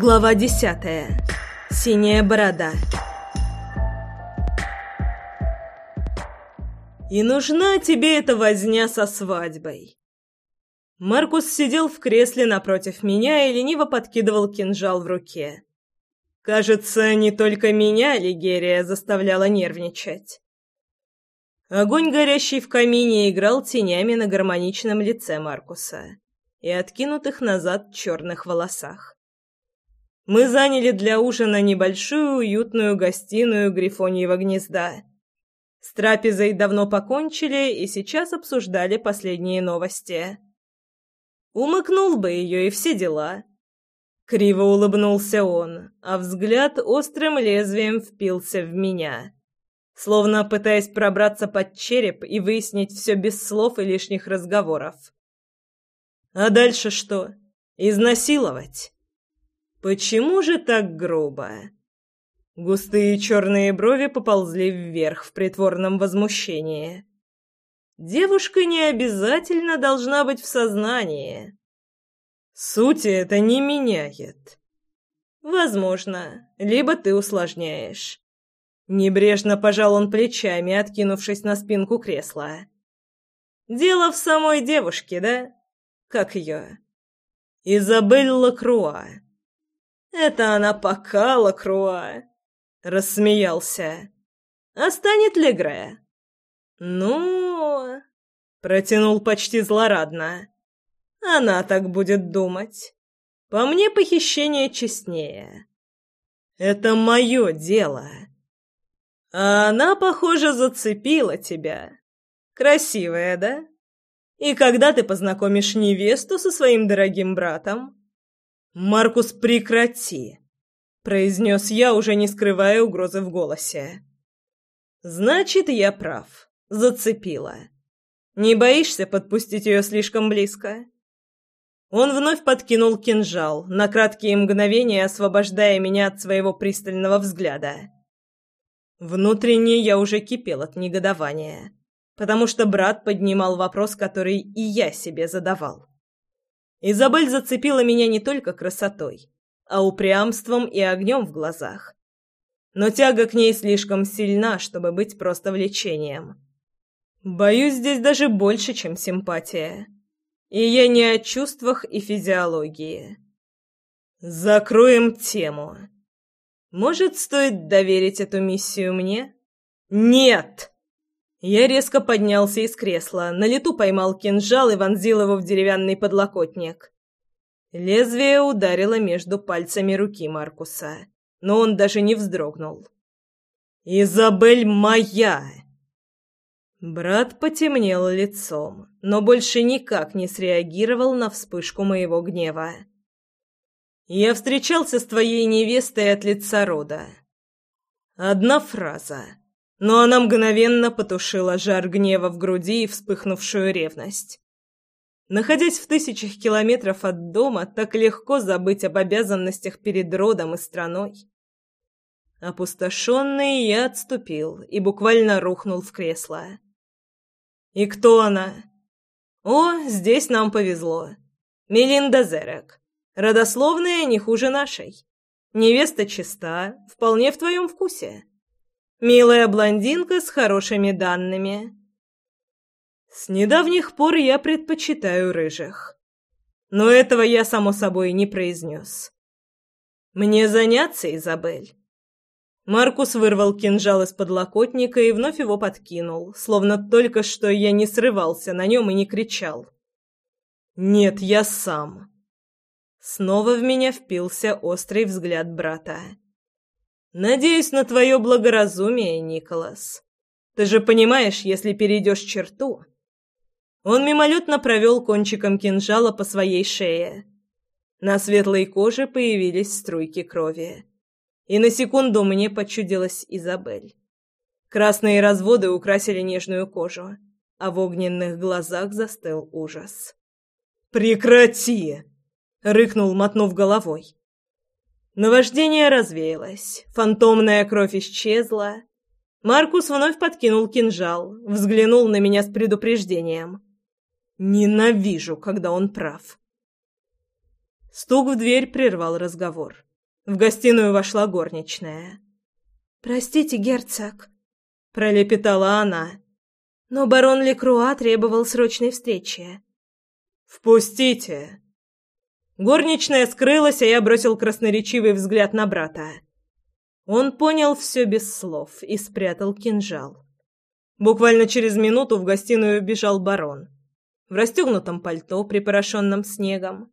Глава десятая. Синяя борода. И нужна тебе эта возня со свадьбой. Маркус сидел в кресле напротив меня и лениво подкидывал кинжал в руке. Кажется, не только меня Лигерия заставляла нервничать. Огонь, горящий в камине, играл тенями на гармоничном лице Маркуса и откинутых назад черных волосах. Мы заняли для ужина небольшую уютную гостиную Грифоньего гнезда. С трапезой давно покончили и сейчас обсуждали последние новости. Умыкнул бы ее и все дела. Криво улыбнулся он, а взгляд острым лезвием впился в меня, словно пытаясь пробраться под череп и выяснить все без слов и лишних разговоров. А дальше что? Изнасиловать? Почему же так грубо? Густые черные брови поползли вверх в притворном возмущении. Девушка не обязательно должна быть в сознании. Сути это не меняет. Возможно, либо ты усложняешь. Небрежно пожал он плечами, откинувшись на спинку кресла. Дело в самой девушке, да? Как ее? Изабель Лакруа. Это она пока Лакруа. Рассмеялся. А станет Легре? Ну... Протянул почти злорадно. Она так будет думать. По мне похищение честнее. Это мое дело. А она, похоже, зацепила тебя. Красивая, да? И когда ты познакомишь невесту со своим дорогим братом? Маркус, прекрати, произнес я, уже не скрывая угрозы в голосе. Значит, я прав. Зацепила. Не боишься подпустить ее слишком близко? Он вновь подкинул кинжал, на краткие мгновения освобождая меня от своего пристального взгляда. Внутренне я уже кипел от негодования потому что брат поднимал вопрос, который и я себе задавал. Изабель зацепила меня не только красотой, а упрямством и огнем в глазах. Но тяга к ней слишком сильна, чтобы быть просто влечением. Боюсь, здесь даже больше, чем симпатия. И я не о чувствах и физиологии. Закроем тему. Может, стоит доверить эту миссию мне? Нет! Я резко поднялся из кресла, на лету поймал кинжал и вонзил его в деревянный подлокотник. Лезвие ударило между пальцами руки Маркуса, но он даже не вздрогнул. «Изабель моя!» Брат потемнел лицом, но больше никак не среагировал на вспышку моего гнева. «Я встречался с твоей невестой от лица рода. Одна фраза — но она мгновенно потушила жар гнева в груди и вспыхнувшую ревность. Находясь в тысячах километров от дома, так легко забыть об обязанностях перед родом и страной. Опустошенный, я отступил и буквально рухнул в кресло. «И кто она?» «О, здесь нам повезло. Мелинда Зерек. Родословная не хуже нашей. Невеста чиста, вполне в твоем вкусе». Милая блондинка с хорошими данными. С недавних пор я предпочитаю рыжих. Но этого я, само собой, не произнес. Мне заняться, Изабель. Маркус вырвал кинжал из подлокотника и вновь его подкинул, словно только что я не срывался на нем и не кричал. «Нет, я сам». Снова в меня впился острый взгляд брата. Надеюсь на твое благоразумие, Николас. Ты же понимаешь, если перейдешь черту...» Он мимолетно провел кончиком кинжала по своей шее. На светлой коже появились струйки крови. И на секунду мне почудилась Изабель. Красные разводы украсили нежную кожу, а в огненных глазах застыл ужас. «Прекрати!» — рыкнул, мотнув головой. Наваждение развеялось, фантомная кровь исчезла. Маркус вновь подкинул кинжал, взглянул на меня с предупреждением. Ненавижу, когда он прав. Стук в дверь прервал разговор. В гостиную вошла горничная. «Простите, герцог», — пролепетала она. «Но барон Лекруа требовал срочной встречи». «Впустите!» Горничная скрылась, а я бросил красноречивый взгляд на брата. Он понял все без слов и спрятал кинжал. Буквально через минуту в гостиную бежал барон. В расстегнутом пальто, припорошенном снегом.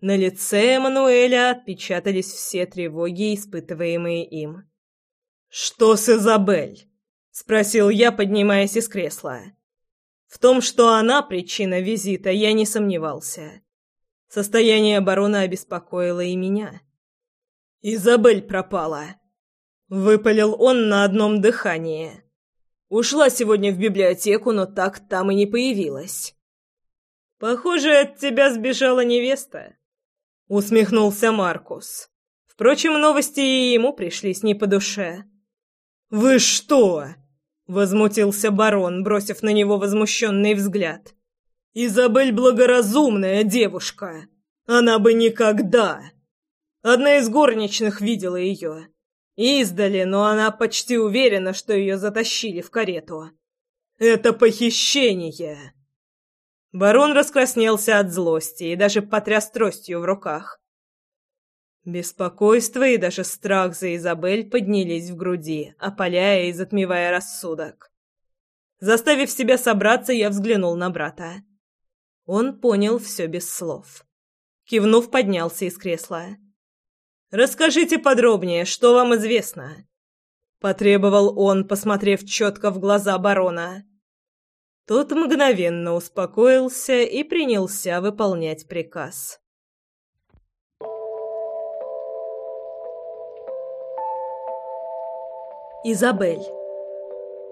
На лице Эммануэля отпечатались все тревоги, испытываемые им. «Что с Изабель?» — спросил я, поднимаясь из кресла. В том, что она причина визита, я не сомневался. Состояние барона обеспокоило и меня. «Изабель пропала!» — выпалил он на одном дыхании. «Ушла сегодня в библиотеку, но так там и не появилась». «Похоже, от тебя сбежала невеста», — усмехнулся Маркус. Впрочем, новости и ему пришлись не по душе. «Вы что?» — возмутился барон, бросив на него возмущенный взгляд. «Изабель благоразумная девушка. Она бы никогда...» Одна из горничных видела ее. Издали, но она почти уверена, что ее затащили в карету. «Это похищение!» Барон раскраснелся от злости и даже потряс тростью в руках. Беспокойство и даже страх за Изабель поднялись в груди, опаляя и затмевая рассудок. Заставив себя собраться, я взглянул на брата. Он понял все без слов. Кивнув, поднялся из кресла. «Расскажите подробнее, что вам известно?» Потребовал он, посмотрев четко в глаза барона. Тот мгновенно успокоился и принялся выполнять приказ. Изабель.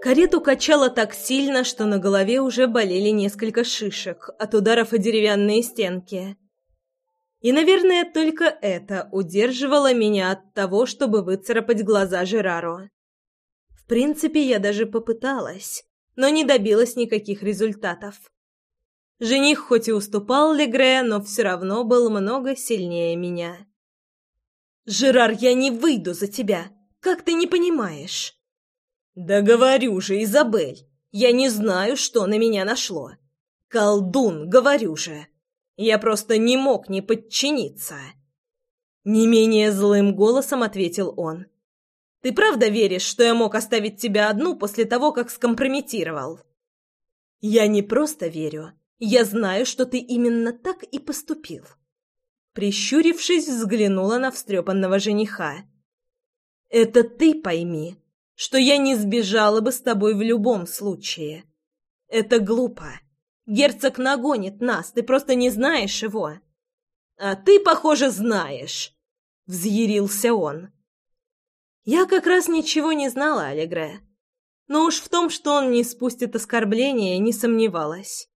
Карету качало так сильно, что на голове уже болели несколько шишек от ударов о деревянные стенки. И, наверное, только это удерживало меня от того, чтобы выцарапать глаза Жерару. В принципе, я даже попыталась, но не добилась никаких результатов. Жених хоть и уступал Легре, но все равно был много сильнее меня. «Жерар, я не выйду за тебя!» Как ты не понимаешь?» «Да говорю же, Изабель, я не знаю, что на меня нашло. Колдун, говорю же. Я просто не мог не подчиниться». Не менее злым голосом ответил он. «Ты правда веришь, что я мог оставить тебя одну после того, как скомпрометировал?» «Я не просто верю. Я знаю, что ты именно так и поступил». Прищурившись, взглянула на встрепанного жениха. Это ты пойми, что я не сбежала бы с тобой в любом случае. Это глупо. Герцог нагонит нас, ты просто не знаешь его. А ты, похоже, знаешь, взъярился он. Я как раз ничего не знала о Легре. Но уж в том, что он не спустит оскорбления, не сомневалась.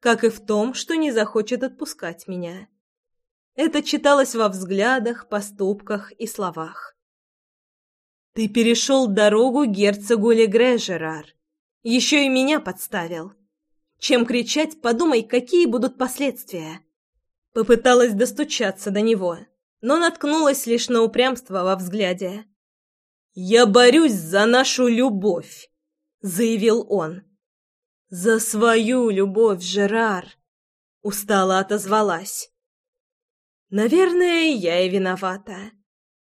Как и в том, что не захочет отпускать меня. Это читалось во взглядах, поступках и словах. Ты перешел дорогу герцогу Легре, Жерар. Еще и меня подставил. Чем кричать, подумай, какие будут последствия. Попыталась достучаться до него, но наткнулась лишь на упрямство во взгляде. «Я борюсь за нашу любовь», — заявил он. «За свою любовь, Жерар», — устало отозвалась. «Наверное, я и виновата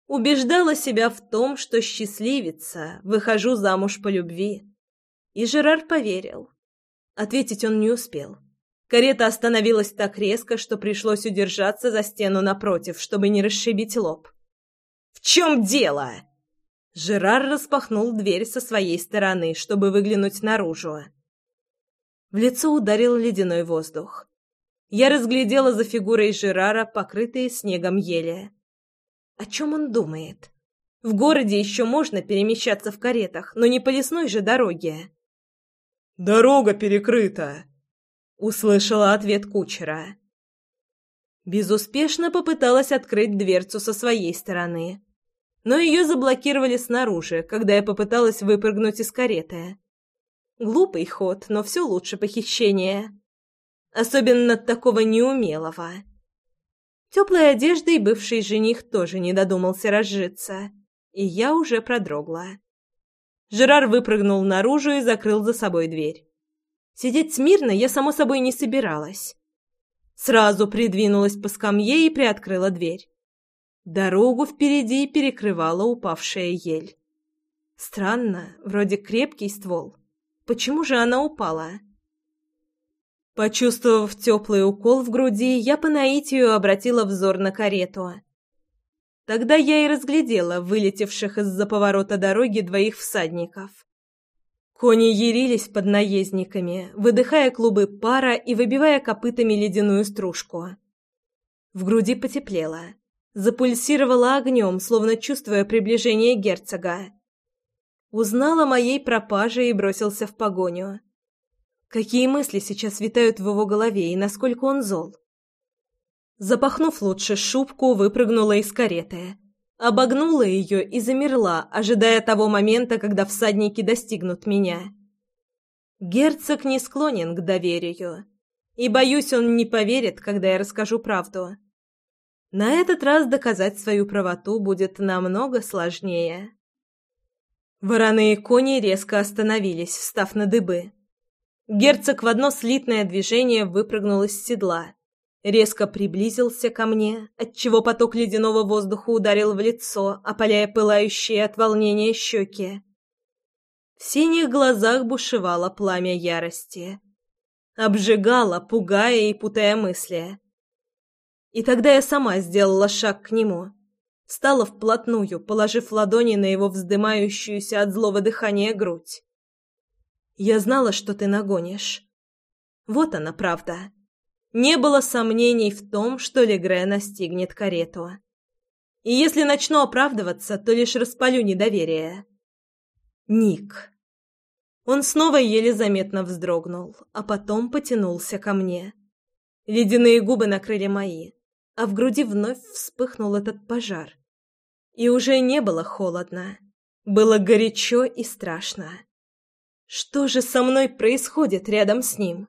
убеждала себя в том, что счастливица, выхожу замуж по любви. И Жерар поверил. Ответить он не успел. Карета остановилась так резко, что пришлось удержаться за стену напротив, чтобы не расшибить лоб. «В чем дело?» Жерар распахнул дверь со своей стороны, чтобы выглянуть наружу. В лицо ударил ледяной воздух. Я разглядела за фигурой Жерара покрытые снегом ели. О чем он думает? В городе еще можно перемещаться в каретах, но не по лесной же дороге. «Дорога перекрыта!» — услышала ответ кучера. Безуспешно попыталась открыть дверцу со своей стороны, но ее заблокировали снаружи, когда я попыталась выпрыгнуть из кареты. Глупый ход, но все лучше похищения. Особенно такого неумелого. Теплой одеждой бывший жених тоже не додумался разжиться, и я уже продрогла. Жерар выпрыгнул наружу и закрыл за собой дверь. Сидеть смирно я, само собой, не собиралась. Сразу придвинулась по скамье и приоткрыла дверь. Дорогу впереди перекрывала упавшая ель. Странно, вроде крепкий ствол. Почему же она упала? Почувствовав теплый укол в груди, я по наитию обратила взор на карету. Тогда я и разглядела вылетевших из-за поворота дороги двоих всадников. Кони ярились под наездниками, выдыхая клубы пара и выбивая копытами ледяную стружку. В груди потеплело. Запульсировала огнем, словно чувствуя приближение герцога. Узнал о моей пропаже и бросился в погоню. Какие мысли сейчас витают в его голове и насколько он зол? Запахнув лучше шубку, выпрыгнула из кареты. Обогнула ее и замерла, ожидая того момента, когда всадники достигнут меня. Герцог не склонен к доверию, и, боюсь, он не поверит, когда я расскажу правду. На этот раз доказать свою правоту будет намного сложнее. Вороные кони резко остановились, встав на дыбы. Герцог в одно слитное движение выпрыгнул из седла, резко приблизился ко мне, отчего поток ледяного воздуха ударил в лицо, опаляя пылающие от волнения щеки. В синих глазах бушевало пламя ярости. Обжигало, пугая и путая мысли. И тогда я сама сделала шаг к нему. Стала вплотную, положив ладони на его вздымающуюся от злого дыхания грудь. Я знала, что ты нагонишь. Вот она правда. Не было сомнений в том, что Легре настигнет карету. И если начну оправдываться, то лишь распалю недоверие. Ник. Он снова еле заметно вздрогнул, а потом потянулся ко мне. Ледяные губы накрыли мои, а в груди вновь вспыхнул этот пожар. И уже не было холодно. Было горячо и страшно. Что же со мной происходит рядом с ним?